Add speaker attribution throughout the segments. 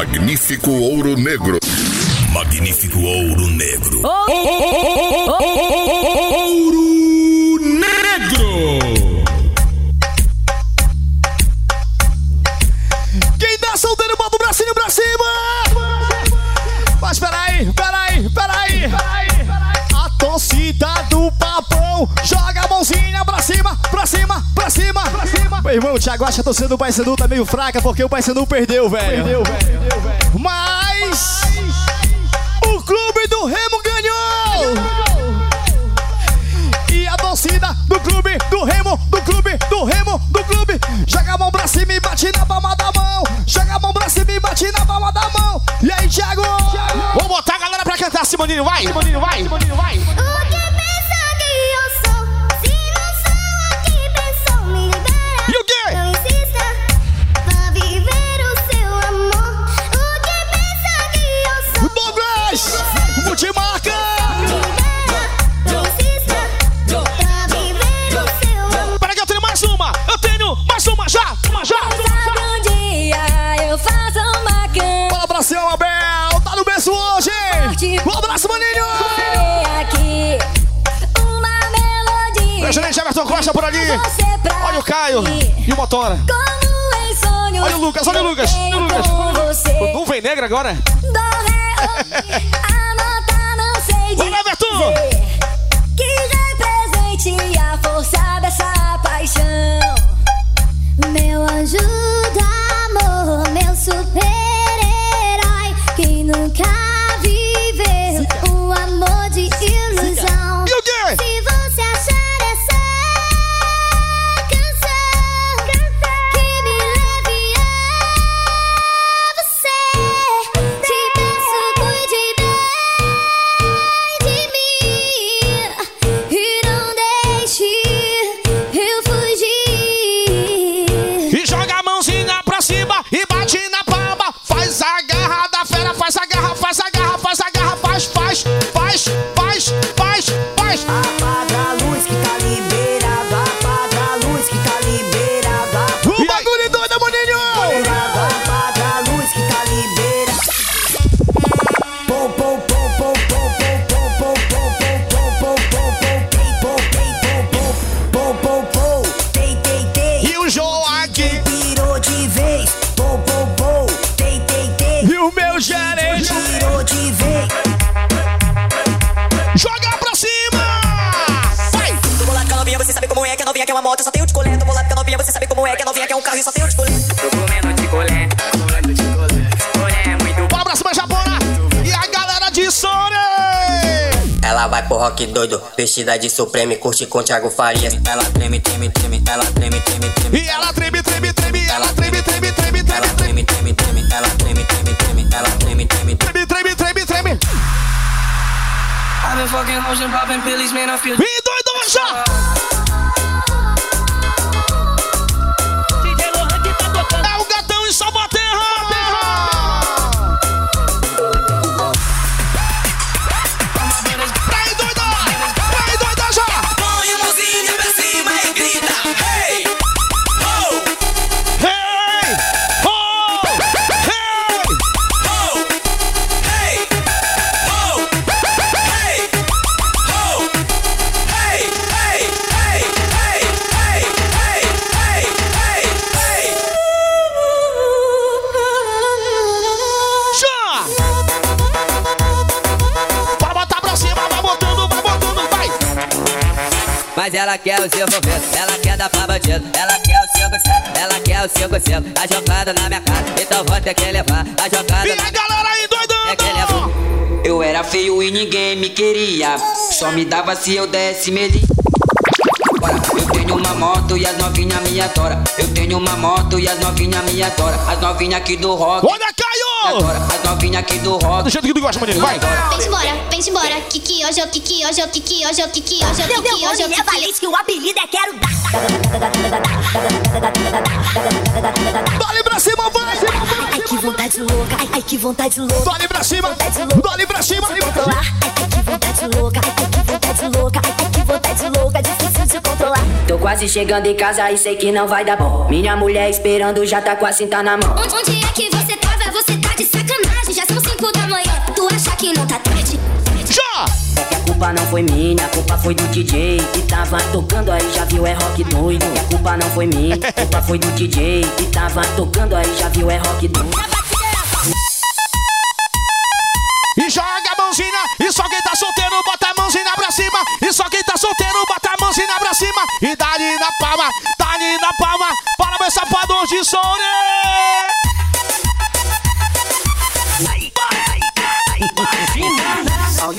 Speaker 1: Magnífico Ouro Negro.
Speaker 2: Magnífico Ouro Negro.
Speaker 3: Ouro Negro.
Speaker 4: Quem tá solteiro, bota o bracinho pra cima! Mas peraí, peraí, peraí! A torcida do papão joga a mãozinha pra cima, pra cima, pra cima, pra cima! Meu irmão, o Thiago acha que a torcida do Paysandu tá meio fraca porque o Paysandu perdeu, velho. Perdeu, velho. Mas o clube do Remo ganhou! E a torcida do clube do Remo, do clube do Remo, do clube, joga a mão pra cima e bate na palma da mão. Joga a mão pra cima e bate na palma da mão. E aí, Thiago?
Speaker 3: Vamos botar a galera pra cantar, Simoninho, vai! Simoninho, vai! Simoninho, vai!
Speaker 5: O que
Speaker 3: Anderson Costa por ali. Olha o Caio e o Motora. Olha o Lucas, olha o Lucas. O Lucas. O nuvem negra agora. Bora,
Speaker 6: Bertu. Vestida de Supreme, curte com Thiago Farias. Ela treme, treme, treme, ela treme, treme, treme.
Speaker 3: E ela treme, treme, treme, ela treme, treme, treme,
Speaker 6: Ela
Speaker 3: treme,
Speaker 6: treme, treme, treme, ela treme, treme, treme, ela treme, treme, treme.
Speaker 3: treme, treme, treme, treme.
Speaker 7: I've been fucking hoes and popping pillies, man, I feel
Speaker 3: E doido já!
Speaker 8: Quer o seu envolvido, ela quer dar pra bandido, ela quer o 5 ela quer o 5 Tá jogando na minha cara, então vou ter que levar. Tá jogando
Speaker 3: E a galera aí
Speaker 8: que levar.
Speaker 3: doidando!
Speaker 7: Eu era feio e ninguém me queria. Só me dava se eu desse medo. Eu tenho uma moto e as novinhas me adoram. Eu tenho uma moto e as novinhas me adoram. As novinhas aqui do rock.
Speaker 3: Olha, Caio!
Speaker 7: Novinhas aqui do rock.
Speaker 3: Do jeito que tu gosta, maninho, vai!
Speaker 5: Vem embora, vem embora. Kiki, hoje é o Kiki, hoje é o Kiki, hoje é o Kiki, hoje é o Kiki, hoje é o
Speaker 9: nome é
Speaker 5: Kiki.
Speaker 9: Valente, que o apelido é Quero Dar.
Speaker 4: Dole pra cima, vai!
Speaker 9: Ai, que vontade louca. Ai, ai, que vontade louca.
Speaker 4: Dole pra cima! Dole pra cima!
Speaker 9: Ai, ai, que vontade louca. Ai, ai, que vontade louca. Ai, que vontade louca. Difícil de controlar.
Speaker 7: Tô quase chegando em casa e sei que não vai dar bom. Minha mulher esperando já tá com a cinta na mão.
Speaker 5: Onde, onde é que você cinco da manhã, tu acha que não tá tarde? Já!
Speaker 9: É que a culpa não foi minha, a culpa foi do DJ que tava tocando aí, já viu é rock doido. A culpa não foi minha, a culpa foi do DJ que tava tocando aí, já viu é rock doido.
Speaker 3: E joga a mãozinha, e só quem tá solteiro bota a mãozinha pra cima. E só quem tá solteiro bota a mãozinha pra cima. E dá ali na palma, dá ali na palma. Para meu sapato de soure.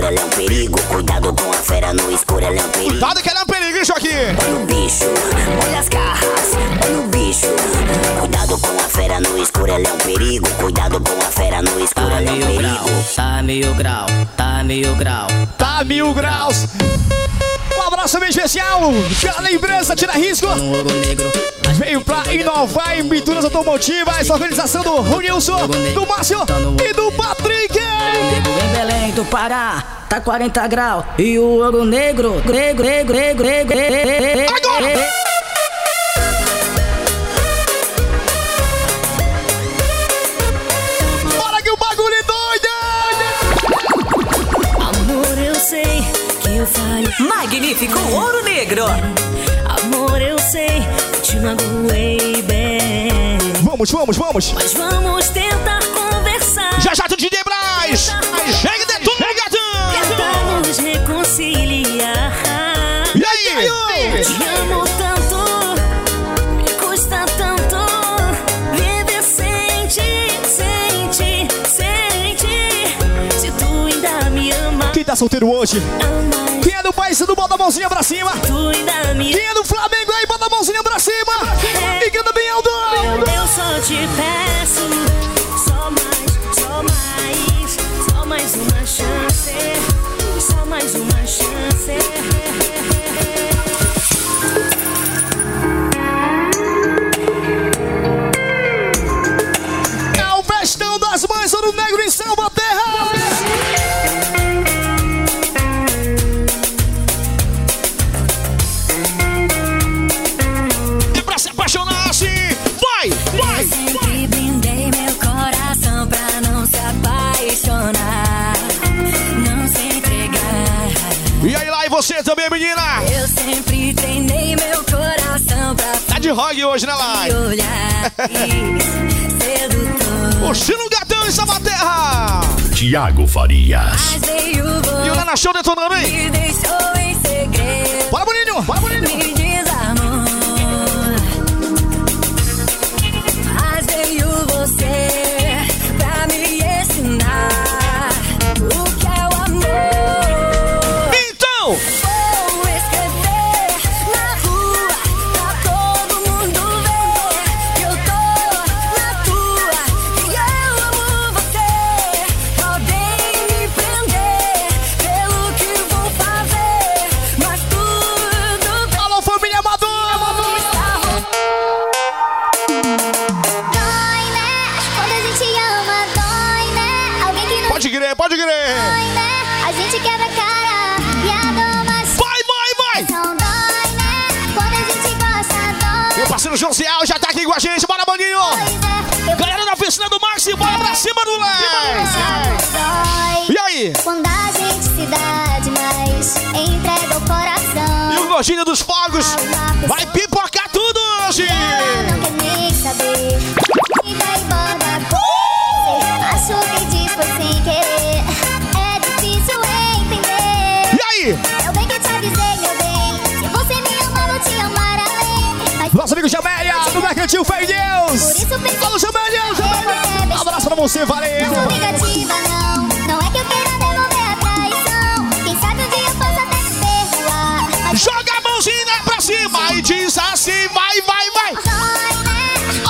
Speaker 10: escuro, ela é um perigo. Cuidado com a fera no escuro, ela é um perigo.
Speaker 3: Cuidado que ele é um perigo, isso aqui.
Speaker 10: Olha o bicho, olha as garras, olha o bicho. Cuidado com a fera no escuro, ela é um perigo. Cuidado com a fera no escuro,
Speaker 9: Tá
Speaker 10: ela é um
Speaker 9: meio grau,
Speaker 10: perigo.
Speaker 9: tá meio grau, tá meio grau.
Speaker 4: Tá mil graus. Abraço bem especial pela lembrança, tira risco. Veio pra inovar em pinturas automotivas. Organização do Ronilson, do Márcio e do Patrick.
Speaker 9: em Belém do Pará, tá 40 graus. E o ouro negro, grego, grego, grego, grego, grego.
Speaker 3: Agora!
Speaker 9: Magnífico ouro negro.
Speaker 5: Amor, eu sei que te magoei bem.
Speaker 4: Vamos, vamos, vamos.
Speaker 5: Mas vamos tentar conversar.
Speaker 3: Já já do DJ Braz. Chega de tudo, gatão.
Speaker 5: Tentar nos reconciliar.
Speaker 3: E aí?
Speaker 5: Te amo tanto, me custa tanto viver sem ti, sem ti, sem ti. Se tu ainda me ama,
Speaker 4: Quem tá solteiro hoje?
Speaker 5: ama.
Speaker 4: É do bota a mãozinha pra cima. Quem é do Flamengo aí, bota a mãozinha pra cima. E canta bem alto.
Speaker 5: Eu só te peço
Speaker 4: O
Speaker 3: Chino Gatão em Salvaterra.
Speaker 2: Tiago Farias.
Speaker 3: E o Nana Show detonando, hein?
Speaker 4: Bora, Boninho. Bora, Boninho.
Speaker 3: Aí?
Speaker 5: Quando a gente se dá demais, entrega o coração.
Speaker 3: E o gordinho dos fogos vai pipocar tudo hoje.
Speaker 5: Ela não quer nem saber. E daí borda você. Machuca e diz foi sem querer. É difícil entender.
Speaker 3: E aí?
Speaker 5: Eu bem que te avisei, meu bem. Se você me vou te amar além. Mas
Speaker 4: Nosso amigo Jamélia, do Mercantil Fé em
Speaker 5: por
Speaker 4: Deus.
Speaker 5: isso pensei
Speaker 4: Alô, Jamélia, Jamélia. Abraço pra você, valeu.
Speaker 5: Não negativa, não.
Speaker 3: Diz assim, vai, vai, vai.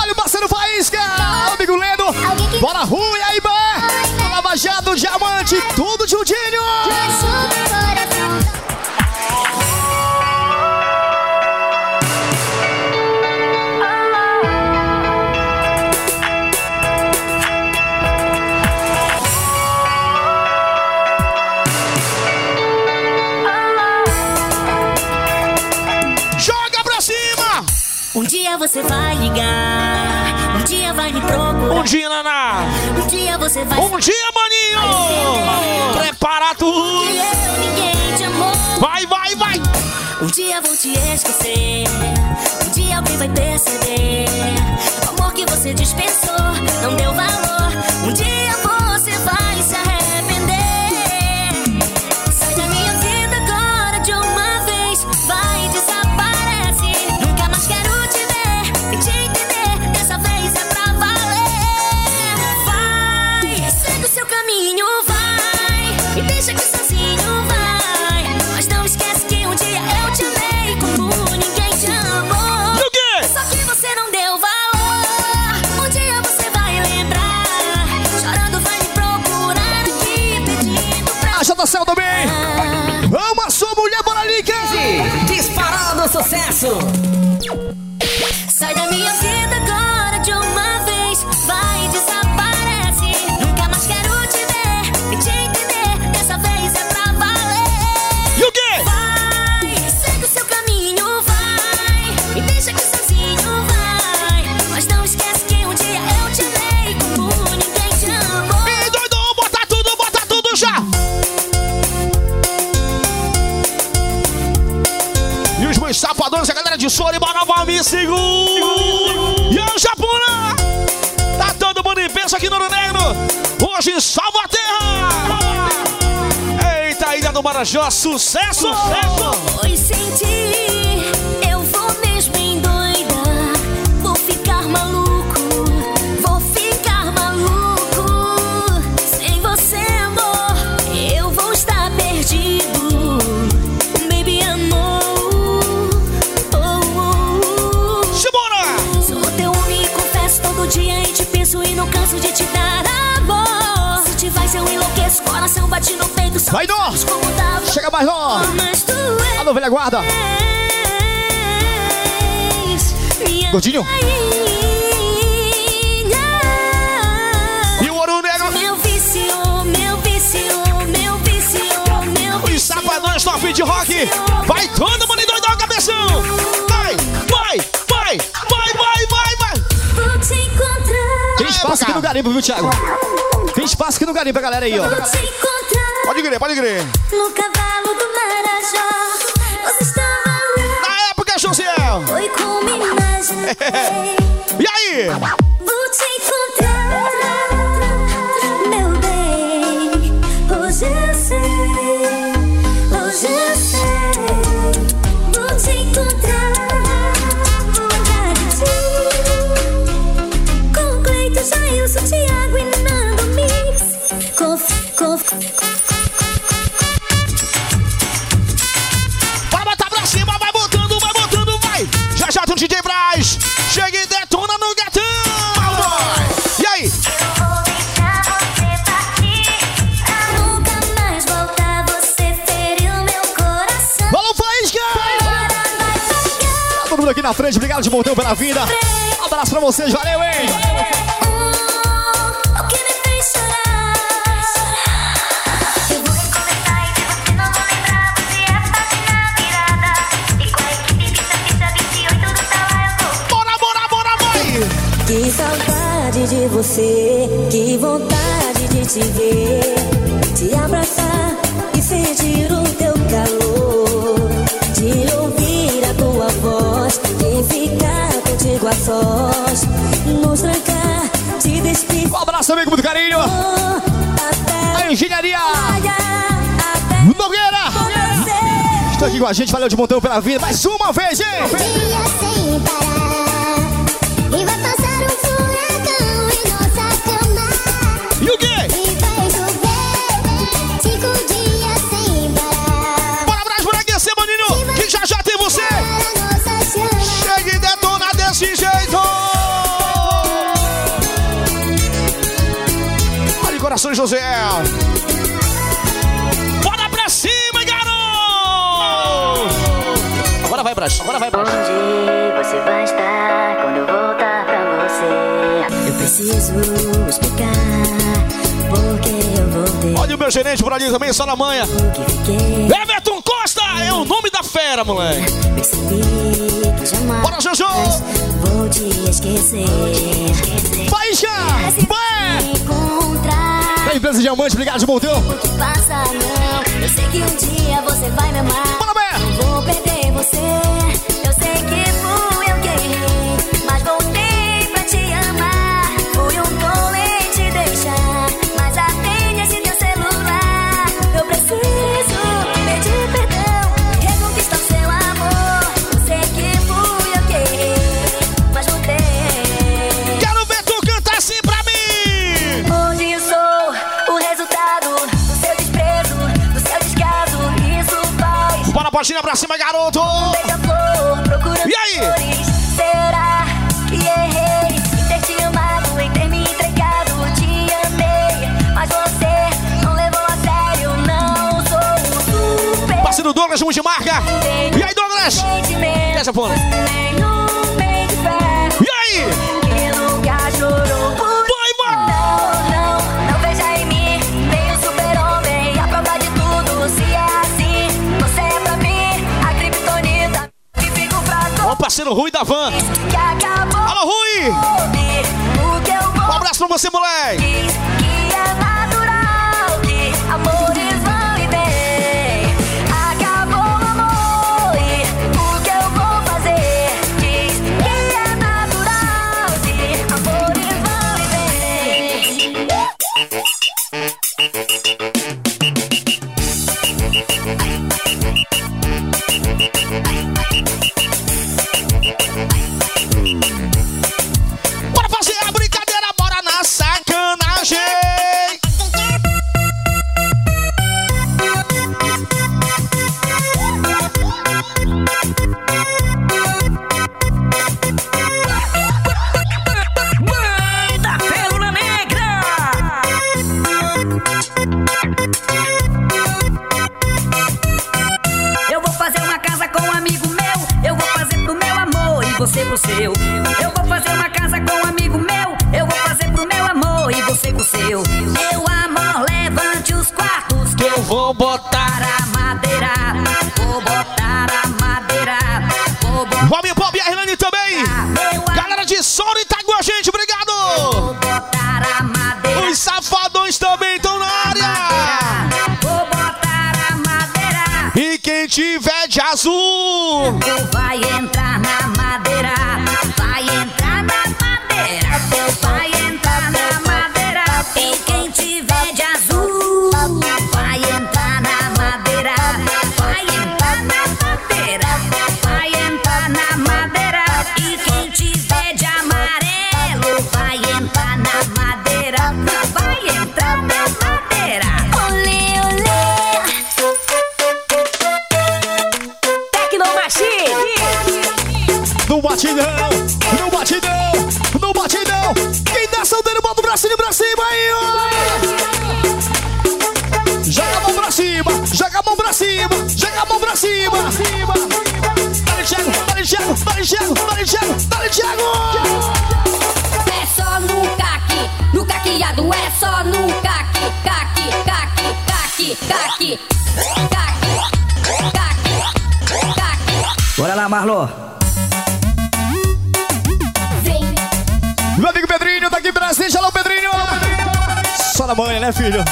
Speaker 4: Olha o parceiro Faísca, amigo Leno. Bora Rui, aí, Bé. Lava Jato, Diamante, tudo juntinho.
Speaker 3: Joga
Speaker 5: você vai ligar, um dia vai me procurar.
Speaker 3: Um dia, Naná.
Speaker 5: Um dia você vai
Speaker 3: Um dia, maninho. Prepara tudo.
Speaker 5: que eu ninguém te amou.
Speaker 3: Vai, vai, vai.
Speaker 5: Um dia vou te esquecer, um dia alguém vai perceber. O amor que você dispensou não deu valor. Um dia você
Speaker 3: Marajó, sucesso, sucesso.
Speaker 5: Pois sem ti eu vou mesmo endoidar. Vou ficar maluco, vou ficar maluco. Sem você, amor, eu vou estar perdido. Baby, amor. Oh, oh.
Speaker 3: Simbora.
Speaker 5: Sou teu homem e confesso todo dia e te penso e não canso de te dar bate no peito. só
Speaker 4: Vai, Dó. Chega mais, Dó.
Speaker 5: És
Speaker 4: Alô, velha guarda. Gordinho.
Speaker 3: E o Ouro Negro.
Speaker 5: Meu vício, meu vício, meu vício, meu
Speaker 3: Os
Speaker 5: vício.
Speaker 3: safadões top de rock. Vai todo mundo endoidar o cabeção. Vai, vai, vai, vai, vai, vai, vai.
Speaker 5: Vou te encontrar.
Speaker 4: Tem espaço aqui no garimpo, viu, Thiago? Tem espaço aqui no garimpo galera aí, ó.
Speaker 3: Pode crer, pode crer.
Speaker 5: No cavalo do Marajó. Você estava lá.
Speaker 3: Na época, Josiel.
Speaker 5: Foi como imaginei.
Speaker 3: E aí?
Speaker 5: Vou te
Speaker 4: aqui na frente, obrigado de montão pela vida. Um abraço pra vocês, valeu, hein?
Speaker 5: O que me fez chorar? Eu vou recomeçar ver você não vou lembrar. Você a página virada. Com a equipe Pista Pista 28 do Talá eu vou.
Speaker 3: Bora, bora, bora, vai.
Speaker 5: Que saudade de você, que vontade de te ver, sós, nos trancar, te despedir.
Speaker 4: Um abraço, amigo, muito carinho. A engenharia Nogueira. Estão aqui com a gente, valeu de montão pela vida. Mais uma vez, hein?
Speaker 5: Dia sem parar,
Speaker 3: São José. Bora pra cima, garoto! Agora vai, Brás, agora vai, Brás.
Speaker 5: Onde você vai estar quando eu voltar pra você? Eu preciso explicar porque eu voltei.
Speaker 3: Olha o meu gerente por ali também, só na
Speaker 5: manha.
Speaker 3: Everton Costa é o nome da fera, moleque. Bora, Jojo!
Speaker 5: Vou te esquecer.
Speaker 4: Vai já!
Speaker 5: Assim vai!
Speaker 4: A empresa Diamante, obrigado de
Speaker 5: bom tempo. Passa, não. Eu sei que um dia você vai me amar.
Speaker 4: Bora, Bé!
Speaker 5: Vou perder. música.
Speaker 3: E aí, Douglas?
Speaker 5: Que
Speaker 3: essa fone? E aí? Vai, vai! Ó, parceiro Rui da Van. Alô, Rui! Um abraço pra você, moleque!
Speaker 9: só no caque, caque, caque, caque, caque, caque, caque, caque. Bora lá, Marlon.
Speaker 5: Vem.
Speaker 4: Meu amigo Pedrinho tá aqui em Brasília. Alô, Pedrinho. Só na manhã, né, filho?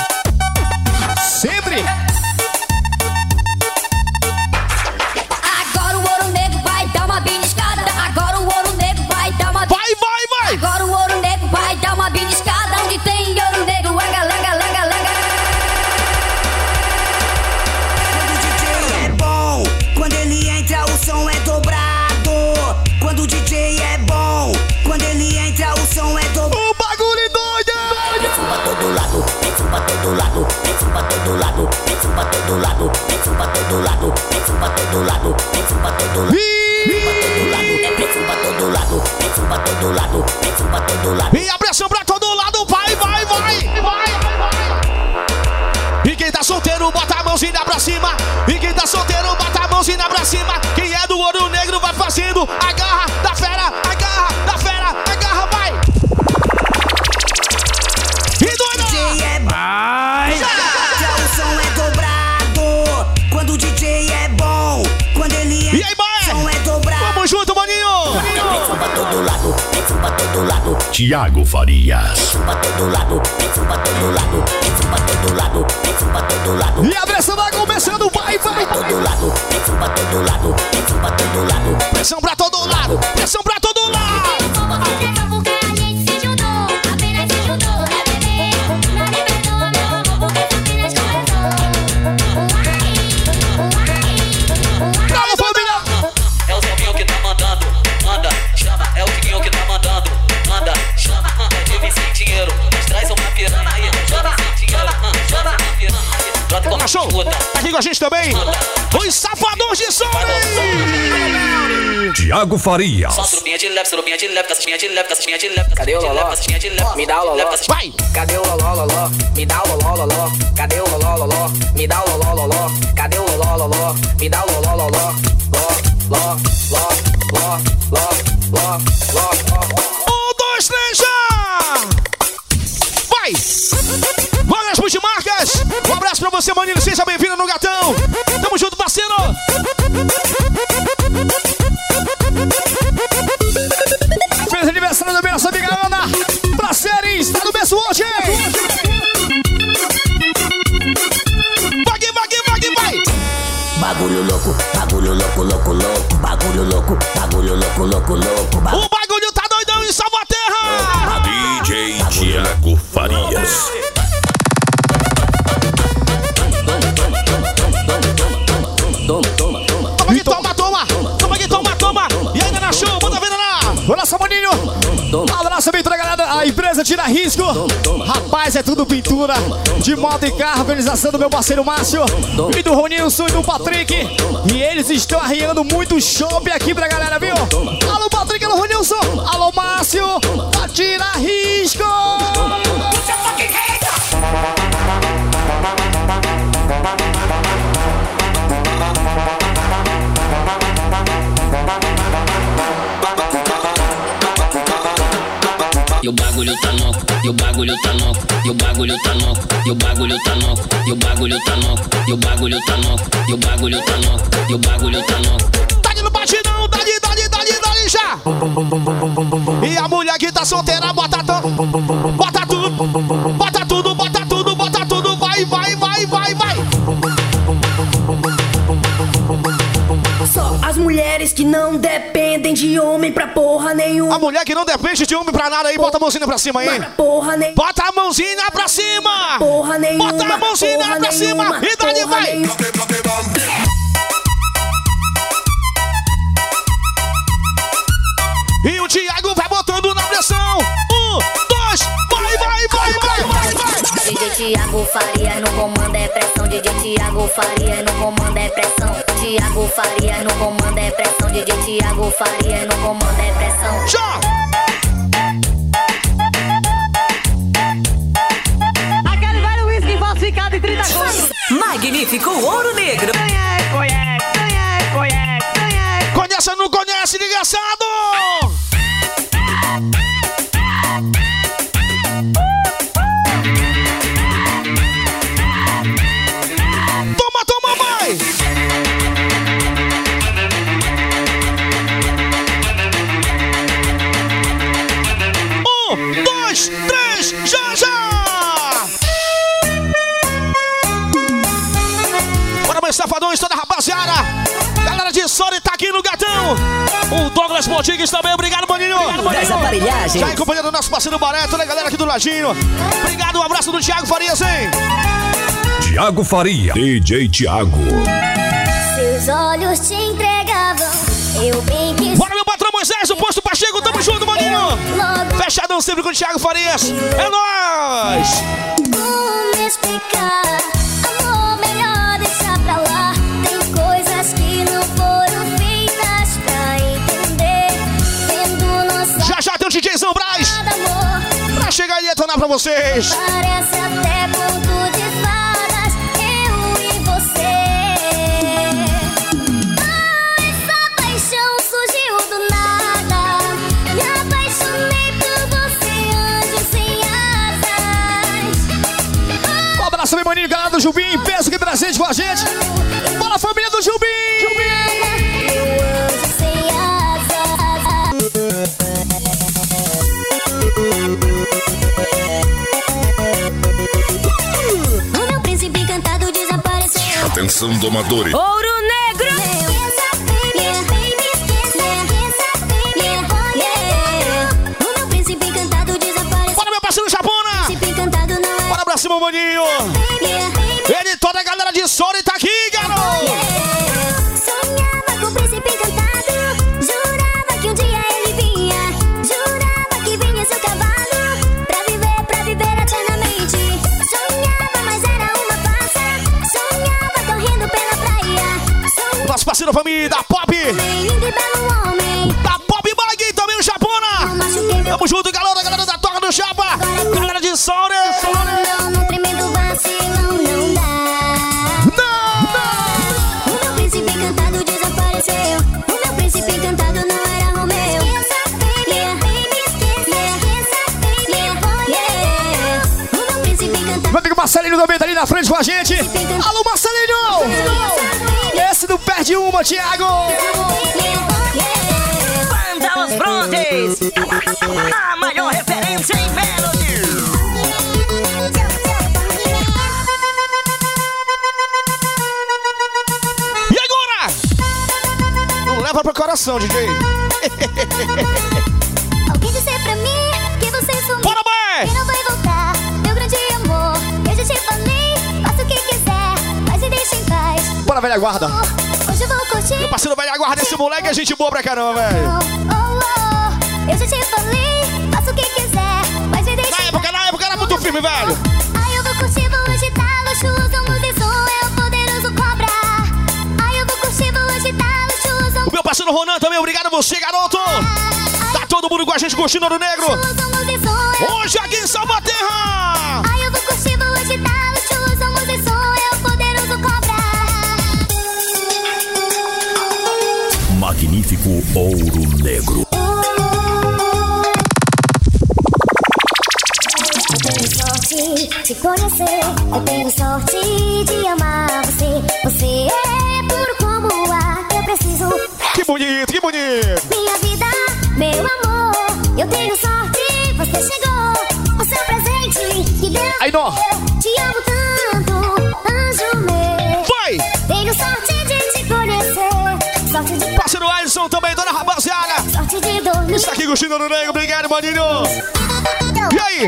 Speaker 6: todo lado, tem pra todo lado.
Speaker 3: E a pressão pra todo lado, vai, vai, vai, vai, vai. E quem tá solteiro, bota a mãozinha pra cima. E quem tá solteiro, bota a mãozinha pra cima. Quem é do ouro negro vai fazendo a garra da
Speaker 6: todo lado,
Speaker 2: Tiago Farias.
Speaker 6: todo lado, todo lado, todo lado, todo lado,
Speaker 4: E a pressão vai começando, vai, vai.
Speaker 6: todo lado, todo lado, todo lado.
Speaker 3: Pressão pra todo lado, pressão pra todo lado. Show. Tá aqui com a gente também. Os safadões de som.
Speaker 2: Tiago Farias.
Speaker 11: Cadê o loló? Me dá o loló.
Speaker 3: Vai.
Speaker 8: Cadê o loló, loló? Me dá o loló, loló. Cadê o loló, loló? Me dá o loló, loló. Cadê o loló, loló? Me dá o loló, loló. Ló, ló, ló, ló, ló, ló, ló, ló.
Speaker 3: Um, dois, três, já! Vai! Nas multimarcas! Um abraço pra você, maninho. Seja bem-vindo no Gatão. Tamo junto, parceiro.
Speaker 4: Fez aniversário da minha nossa amiga Ana. Pra séries, tá no berço hoje.
Speaker 3: Vai!
Speaker 6: Bagulho louco, bagulho louco, louco, louco, bagulho louco, bagulho louco, louco, louco, bagulho
Speaker 3: O bagulho tá doidão em Salvaterra!
Speaker 2: DJ Tiago Farias.
Speaker 3: Ver lá!
Speaker 4: Abraço, pintura, galera. A empresa tira risco. Rapaz, é tudo pintura de moto e carro. Organização do meu parceiro Márcio e do Ronilson e do Patrick. E eles estão arriando muito shopping aqui pra galera, viu? Alô, Patrick, alô, Ronilson. Alô, Márcio. Da tira risco.
Speaker 11: E o bagulho tá louco, e o bagulho tá louco, e o bagulho tá louco, e o bagulho tá louco, e o bagulho tá louco, e o bagulho tá louco, e o bagulho tá louco, e o bagulho tá louco.
Speaker 3: Tá ali no batidão, dali, dali, dali, dali já! E a mulher que tá solteira, bota tudo, bota tudo, bota tudo, bota tudo, bota tudo, vai, vai, vai, vai, vai!
Speaker 10: Mulheres que não dependem de homem pra porra nenhuma.
Speaker 3: A mulher que não depende de homem pra nada aí, bota a mãozinha pra cima aí!
Speaker 10: Pra porra nenhuma.
Speaker 3: Bota a mãozinha pra cima!
Speaker 10: Porra nenhuma.
Speaker 3: Bota a mãozinha pra cima e dali vai! Thiago
Speaker 5: Faria no comando é pressão. DJ Thiago Faria no comando é pressão. Thiago Faria no comando é pressão. DJ Thiago Faria no comando é pressão.
Speaker 3: Já!
Speaker 12: Aquele velho uísque falsificado em 30 contos.
Speaker 13: Magnífico Ouro Negro.
Speaker 12: Conhece, conhece, conhece, conhece, conhece.
Speaker 3: Conhece ou não conhece, desgraçado? Aqui no Gatão! O Douglas Botigues também, obrigado, maninho! Obrigado,
Speaker 13: Das aparelhagens.
Speaker 3: Já acompanhando o nosso parceiro Baré, toda a galera aqui do ladinho. Obrigado, um abraço do Thiago Farias, hein?
Speaker 2: Tiago Faria. DJ Tiago.
Speaker 5: Seus olhos te entregavam, eu bem quis.
Speaker 3: Bora, meu patrão Moisés, o posto Pacheco, tamo junto, maninho!
Speaker 5: Logo
Speaker 3: Fechadão sempre com o Thiago Farias. É nóis!
Speaker 5: como explicar,
Speaker 3: Já já tem o DJzão Braz pra chegar e detonar pra vocês.
Speaker 5: Parece até de fadas, eu e você.
Speaker 14: Essa paixão surgiu do nada. Me apaixonei por você, anjo sem asas.
Speaker 4: Um abraço, meu maninho, galera do Jubim. Peso que presente com a gente. Bora, família do Jubim!
Speaker 1: Atenção, domadores.
Speaker 15: Ouro Negro.
Speaker 3: Bora, meu parceiro Japona! Bora pra cima, maninho! Parceiro família da Pop! Da Pop Bag também o Japona! Tamo junto, galera, galera da Toca do Chapa! Galera de.
Speaker 14: O meu
Speaker 4: amigo Marcelinho também tá ali na frente com a gente. Alô! Perde uma, Thiago!
Speaker 16: Banda Os Brontes. A maior referência em Melody.
Speaker 3: E agora? Não leva pro coração, DJ!
Speaker 14: Alguém dizer pra mim que você sumiu.
Speaker 3: Bora, mãe!
Speaker 14: Que não vai voltar, meu grande amor. Eu já te falei, faça o que quiser, mas me deixa em paz.
Speaker 4: Bora, velha guarda!
Speaker 14: Hoje vou curtir.
Speaker 3: Meu parceiro vai aguardar esse moleque, é gente boa pra caramba, velho!
Speaker 14: Oh, oh, eu já te falei, faça o que quiser, mas me deixa
Speaker 3: Na época, na época era muito firme, velho!
Speaker 14: Ai, eu vou curtir, vou agitar, luxuoso, músico, é o poderoso cobra. Ai, eu vou curtir, vou agitar, luxuoso,
Speaker 3: O meu parceiro Ronan também, obrigado a você, garoto! Tá todo mundo com a gente curtindo Ouro Negro! Hoje aqui em Salvaterra!
Speaker 2: Ouro Negro.
Speaker 14: Eu tenho sorte de conhecer, eu tenho sorte de amar você. Você é puro como o ar, eu preciso.
Speaker 3: Que bonito, que bonito!
Speaker 14: Minha vida, meu amor, eu tenho sorte, você chegou. O seu presente que deu.
Speaker 4: Aí, nó.
Speaker 3: Está aqui curtindo Ouro Negro, obrigado, maninho! E aí?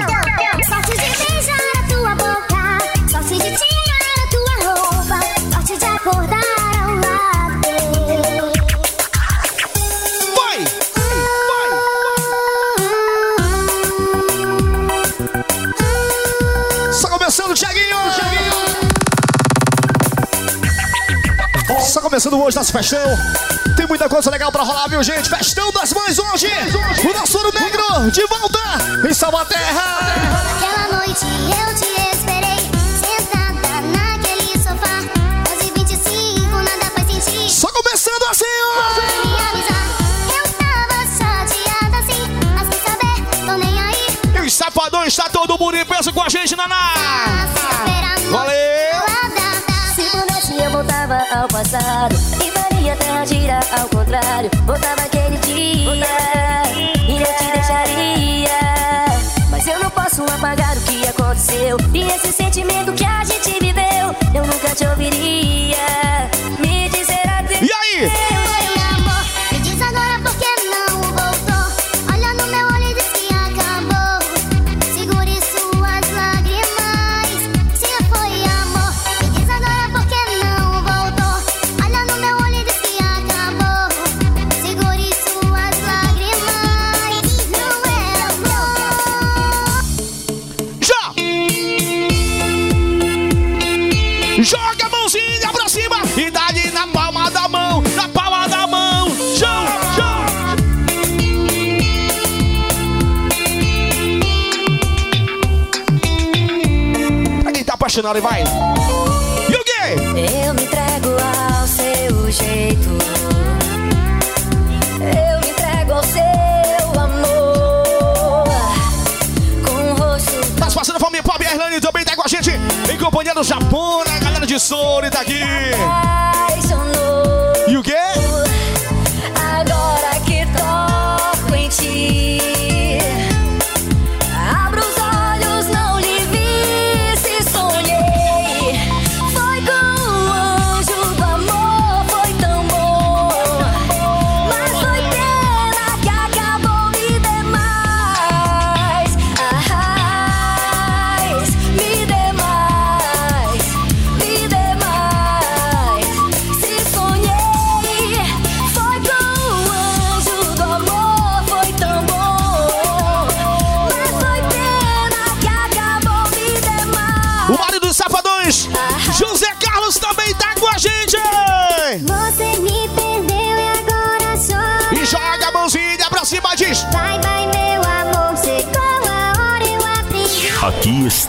Speaker 4: Começando hoje nosso festão. Tem muita coisa legal pra rolar, viu, gente? Festão das Mães hoje! O nosso Ouro Negro de volta em Salvaterra!
Speaker 14: Naquela noite eu te esperei, sentada naquele sofá. 11h25, nada faz sentido.
Speaker 4: Só começando assim, ó!
Speaker 14: Me avisar, eu tava chateada assim, mas quer saber, tô nem aí.
Speaker 3: E os safadões, tá todo em peso com a gente, Naná! Valeu!
Speaker 5: Ao passado. E faria a terra girar ao contrário. Voltava aquele dia E eu te deixaria. Mas eu não posso apagar o que aconteceu. E esse
Speaker 3: apaixonado e vai. E o quê?
Speaker 5: Eu me entrego ao seu jeito. Eu me entrego ao seu amor. Com o rosto
Speaker 3: Tá se passando a família Pop Erlane também tá com a gente. Vem companhia do Japão, a galera de Souri tá aqui. E o quê?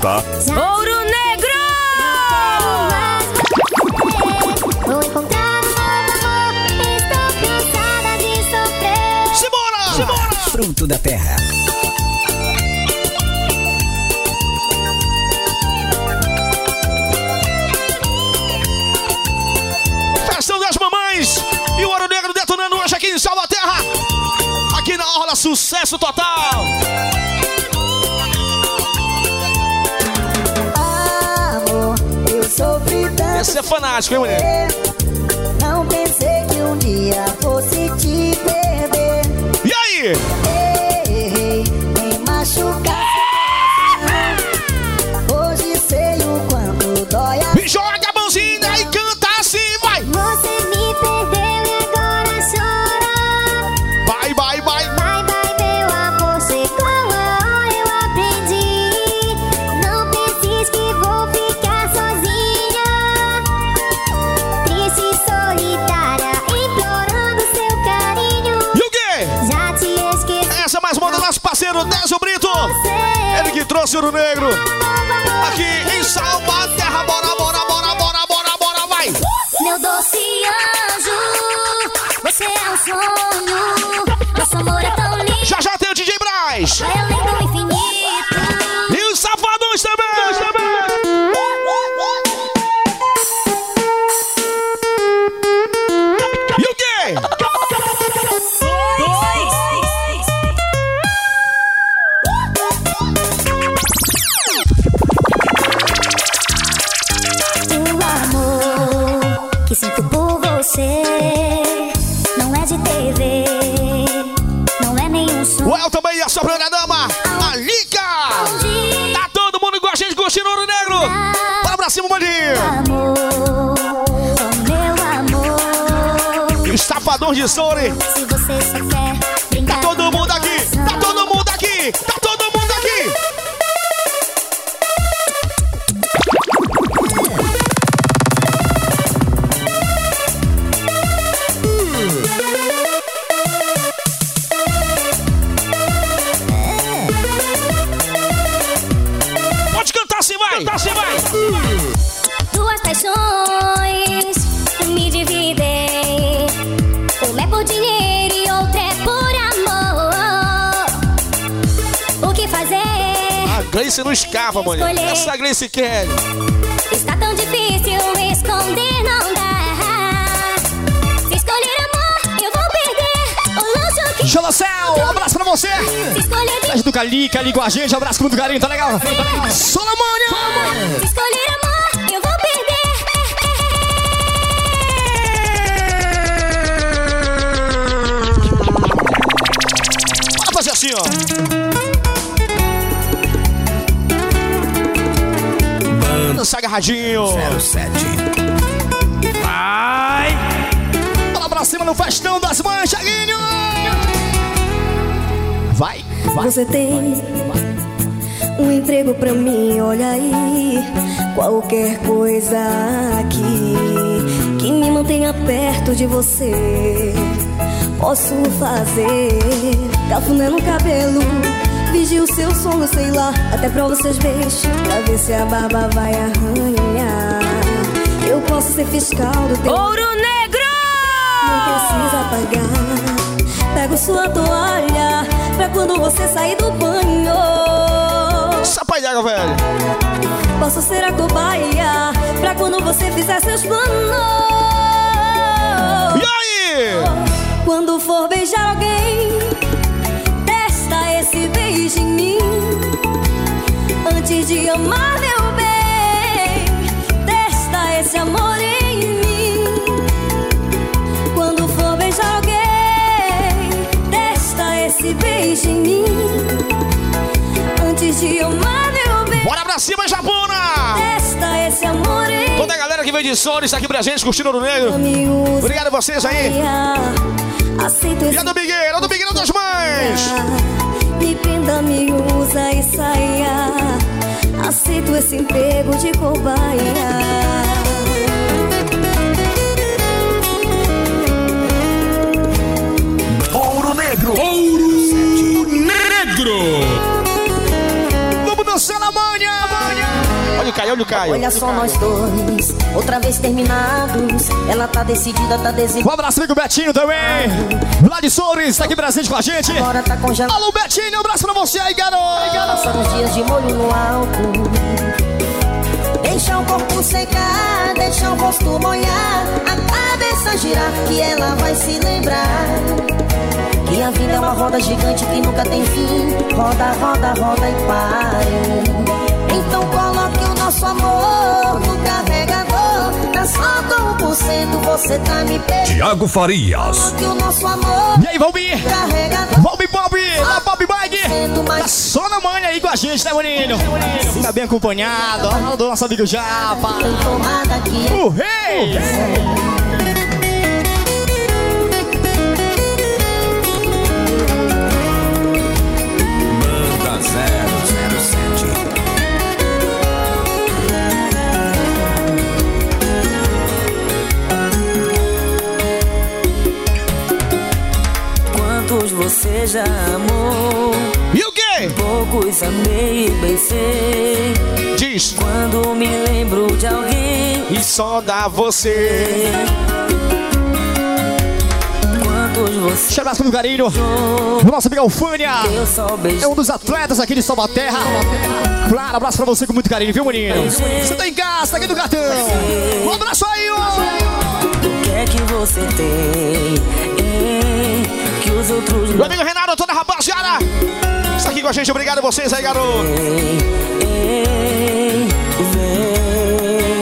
Speaker 2: Está
Speaker 14: Ouro Negro! Vou encontrar estou cansada de sofrer.
Speaker 3: Simbora! Simbora!
Speaker 13: Fruto da terra.
Speaker 3: Festão das Mamães e o Ouro Negro detonando hoje aqui em Salvaterra. Aqui na Orla, sucesso total. Esse é fanático, hein, mulher?
Speaker 5: Não pensei que um dia fosse te perder.
Speaker 3: E aí? Ele que trouxe o Ouro Negro. Aqui em Salvaterra. Safadões
Speaker 14: de
Speaker 3: Souri.
Speaker 14: Se você só
Speaker 3: Gleice não escapa, mano. Essa Gleice quer.
Speaker 14: Está tão difícil esconder, não dá. Se escolher amor, eu vou perder o luxo que
Speaker 4: Jolacel, um abraço pra você.
Speaker 14: Se escolher
Speaker 4: Tá do Cali, Cali com a gente, um abraço com muito carinho, tá legal? Solomônia!
Speaker 14: Se escolher amor, eu vou perder.
Speaker 3: Bora fazer assim, ó. Dançar agarradinho.
Speaker 2: 07.
Speaker 4: Vai! Bola pra cima no festão das mães, Chaguinho! Vai, vai.
Speaker 5: Você tem um emprego pra mim, olha aí. Qualquer coisa aqui que me mantenha perto de você. Posso fazer cafuné no cabelo. Vigio o seu sono, sei lá, até pra vocês verem. Pra ver se a barba vai arranhar. Eu posso ser fiscal do teu.
Speaker 17: Ouro Negro!
Speaker 5: Não precisa pagar. Pego sua toalha pra quando você sair do banho.
Speaker 3: Sapai d'água, velho.
Speaker 18: Posso ser a cobaia pra quando você fizer seus planos.
Speaker 3: E aí?
Speaker 18: Quando for beijar alguém, esse beijo em mim. Antes de amar meu bem, testa esse amor em mim. Quando for beijar alguém, testa esse beijo em mim. Antes de amar meu bem,
Speaker 3: Bora pra cima, Japona!
Speaker 18: testa esse amor em mim.
Speaker 3: Toda a galera que veio de Solis tá aqui pra gente, curtindo o Negro. Obrigado a vocês aí.
Speaker 18: Aceito
Speaker 3: E a do Miguel, a do Miguel das Mães.
Speaker 18: Me prenda, me usa e saia. Aceito esse emprego de cobaia.
Speaker 2: Ouro Negro. Ouro Negro.
Speaker 4: Vamos dançar na manhã, manhã.
Speaker 3: Olha o Caio, olha o Caio.
Speaker 19: Olha só nós dois, outra vez terminados. Ela tá decidida, tá decidida.
Speaker 4: Um abraço, amigo Betinho também. Vlad Soures tá aqui presente com a gente.
Speaker 19: Agora tá congelado.
Speaker 4: Alô, Betinho, um abraço pra você aí, garoto.
Speaker 19: Passaram os dias de molho no álcool. Deixa o corpo secar, deixa o rosto molhar, a cabeça girar, que ela vai se lembrar. Que a vida é uma roda gigante que nunca tem fim. Roda, roda, roda e pare. Então coloque o nosso amor no carregador. Tá só com 1%, você tá me perdendo.
Speaker 2: Tiago Farias.
Speaker 19: Coloque o nosso amor
Speaker 4: E aí, Valmir?
Speaker 19: no carregador.
Speaker 4: Bob Bob, da Bob Bag. Tá só na manhã aí com a gente, né, maninho? Tá bem acompanhado, ó, do nosso amigo Japa.
Speaker 19: Tomada aqui.
Speaker 4: O rei!
Speaker 5: Você já amou?
Speaker 3: E o quê?
Speaker 5: Poucos amei e beijei.
Speaker 3: Diz.
Speaker 5: Quando me lembro de alguém.
Speaker 3: E só dá você.
Speaker 5: Quantos você
Speaker 4: Deixa abraço pro carinho do nosso amigo Alfânia. É um dos atletas aqui de Salvaterra. Claro, abraço pra você com muito carinho, viu, maninho? Você tá em casa, tá aqui do cartão. Um abraço aí, ó.
Speaker 5: O que é que você tem? Os outros
Speaker 3: Meu amigo Renato, toda a rapaziada. Está aqui com a gente, obrigado a vocês aí, garoto.
Speaker 5: Ei, vem.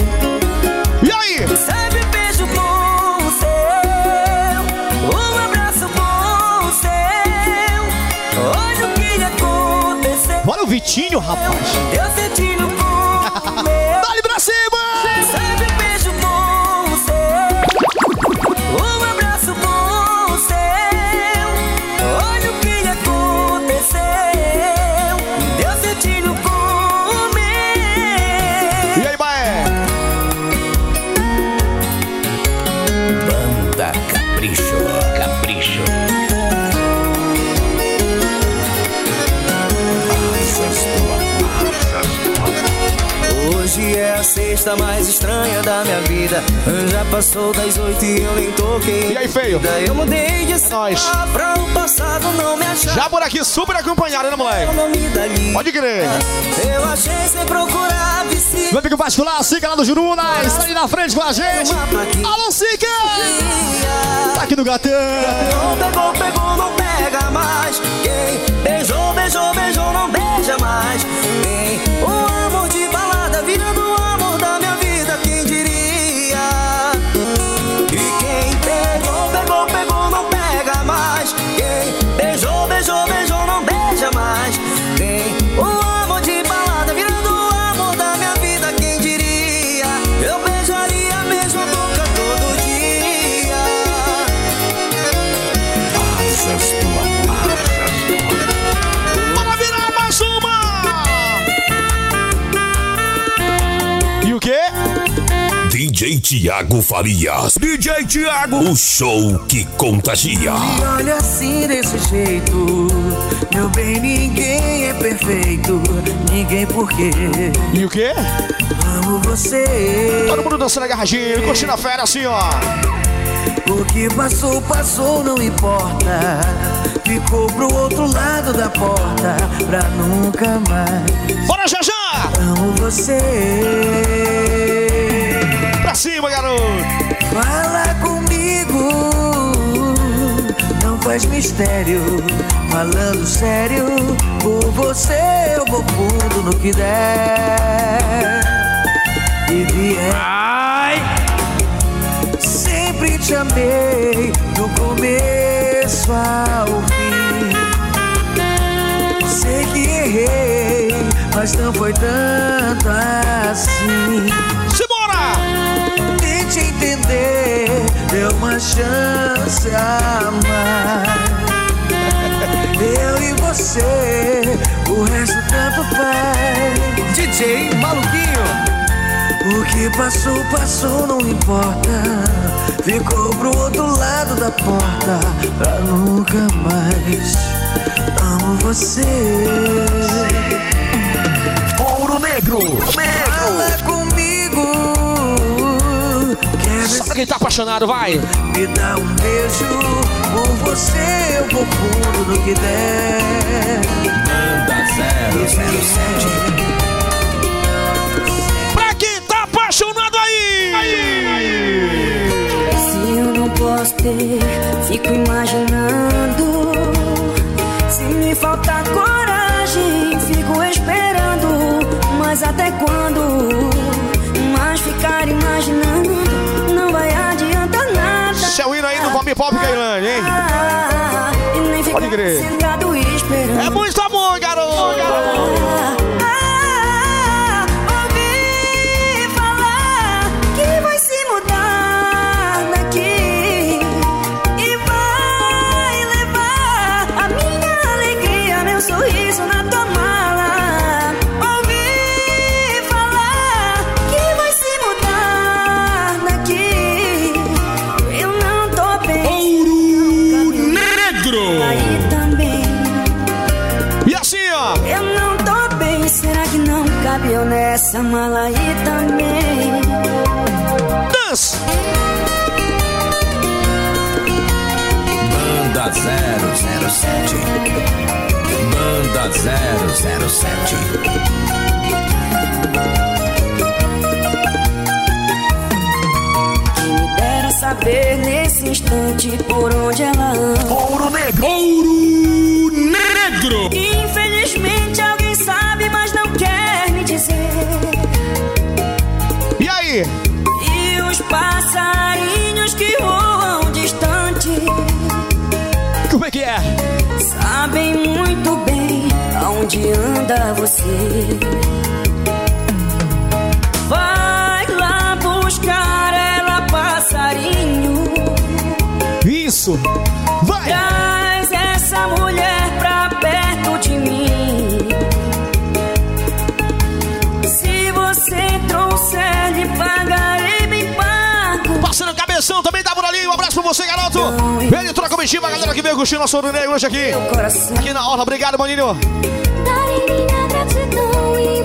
Speaker 3: E aí?
Speaker 5: Sabe beijo com o seu, um abraço com o seu. Olha o que aconteceu.
Speaker 4: Olha o Vitinho, rapaz.
Speaker 5: Eu senti a sexta mais estranha da minha vida. Já passou das oito e eu nem toquei.
Speaker 3: E aí, feio?
Speaker 5: Eu mudei de
Speaker 3: nóis.
Speaker 5: pra o passado não me achar.
Speaker 3: Já por aqui, super acompanhado, né, moleque? Pode crer.
Speaker 5: Eu achei sem procurar.
Speaker 4: Meu amigo particular, Sica lá do Juruna, está ali na frente com a gente. Alô, Sica! Tá aqui no gatão.
Speaker 5: Não pegou, pegou, não pega mais. Quem beijou, beijou, beijou, não beija mais. Tem o
Speaker 2: Tiago Farias. DJ Tiago. O show que contagia.
Speaker 5: Me olha assim desse jeito Meu bem, ninguém é perfeito Ninguém porque
Speaker 3: E o quê?
Speaker 5: Amo você
Speaker 3: Todo mundo dançando agarradinho, curtindo a fera assim, ó.
Speaker 5: O que passou, passou, não importa Ficou pro outro lado da porta Pra nunca mais
Speaker 3: Bora, já já!
Speaker 5: Amo
Speaker 20: você.
Speaker 3: Cima, garoto!
Speaker 20: Fala comigo, não faz mistério. Falando sério, por você eu vou fundo no que der. E vier. Sempre te amei, do começo ao fim. Sei que errei, mas não foi tanto assim.
Speaker 3: Simbora!
Speaker 20: Tente entender, dê uma chance a amar. Eu e você, o resto tanto faz. DJ Maluquinho. O que passou, passou, não importa. Ficou pro outro lado da porta, pra nunca mais.
Speaker 3: Apaixonado, vai!
Speaker 20: Me dá um beijo. Por você eu vou fundo no que der.
Speaker 2: Manda 007.
Speaker 3: Pra quem tá apaixonado aí!
Speaker 5: Se eu não posso ter, fico imaginando. Se me faltar coragem, fico esperando. Mas até quando? Mas ficar imaginando nada.
Speaker 3: Seu hino aí do Pop Pop Gailândia, hein? Pode crer. É muito amor, garoto!
Speaker 5: Ah, eu nessa mala aí também?
Speaker 3: Dança!
Speaker 2: Manda 007. Manda 007.
Speaker 5: Quem me dera saber nesse instante por onde ela anda.
Speaker 2: Ouro Negro.
Speaker 5: Aonde anda você. Vai lá buscar ela, passarinho.
Speaker 3: Isso! Vai!
Speaker 5: Traz essa mulher pra perto de mim. Se você trouxer, lhe pagarei bem pago.
Speaker 3: Parceiro Cabeção também tá por ali. Um abraço pra você, garoto. Bichinho, a galera que veio curtindo nosso Negro hoje aqui. Aqui na orla. Obrigado, maninho.
Speaker 14: Darei minha gratidão e.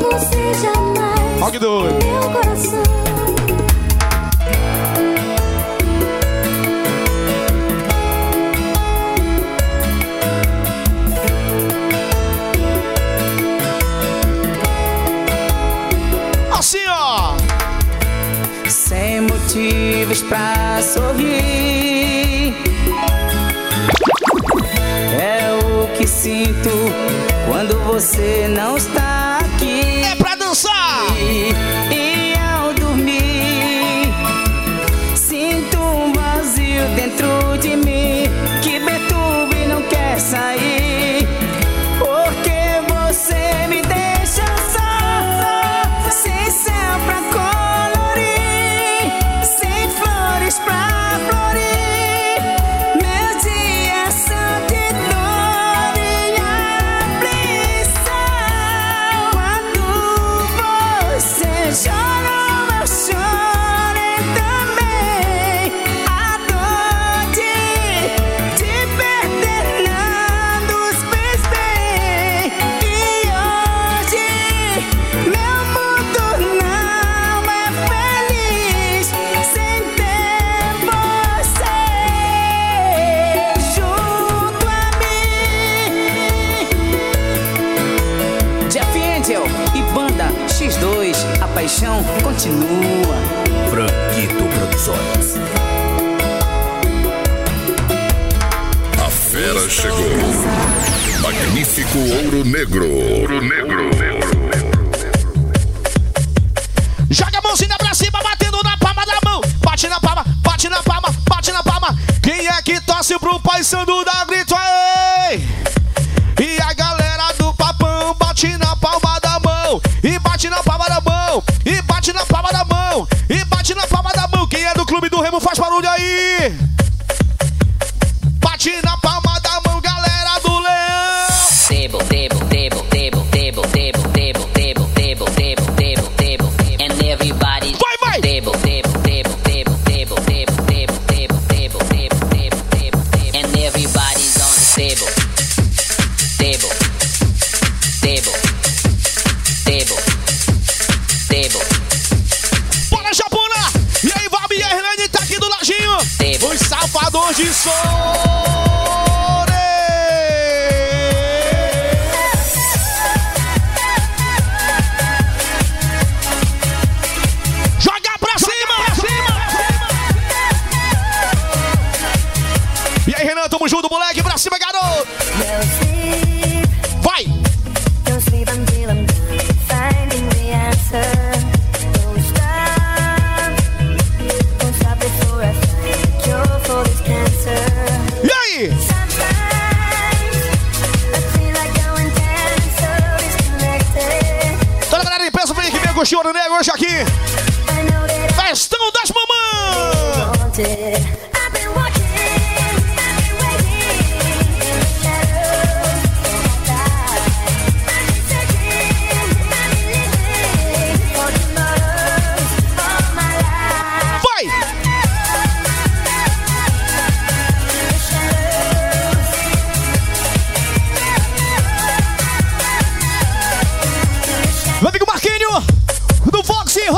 Speaker 3: Assim, ó.
Speaker 20: Sem motivos pra sorrir. Você não está aqui.
Speaker 3: É pra dançar.
Speaker 20: E ao dormir, sinto um vazio dentro de mim A
Speaker 3: fera chegou. Magnífico ouro negro. Ouro negro.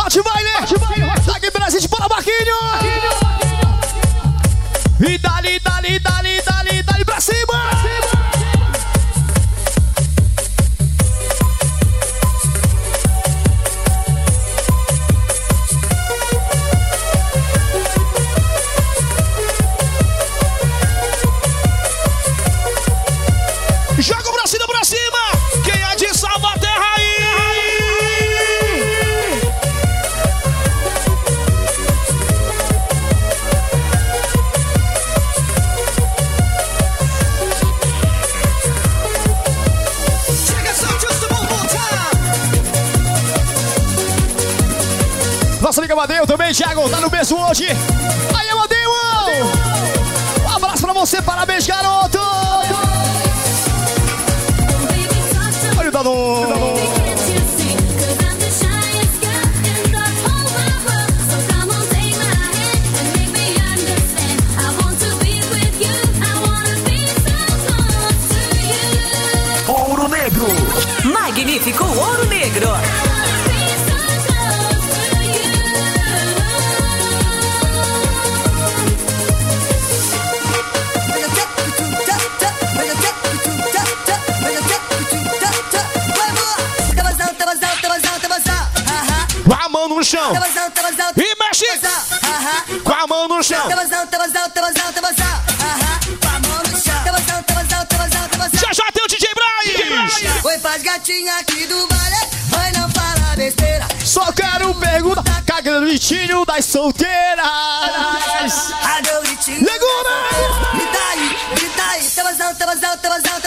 Speaker 5: Archie Violet! Archie Violet! 수去. Já já tem o DJ Braz.
Speaker 4: Oi, faz gatinha aqui do Vale, Vai não falar besteira.
Speaker 5: Só quero pergunta. Tá cagando o gritinho das solteiras.
Speaker 4: Legumes! Me
Speaker 5: Legura!
Speaker 4: Grita aí, Tava aí. Tabazão, tabazão, tabazão, tabazão.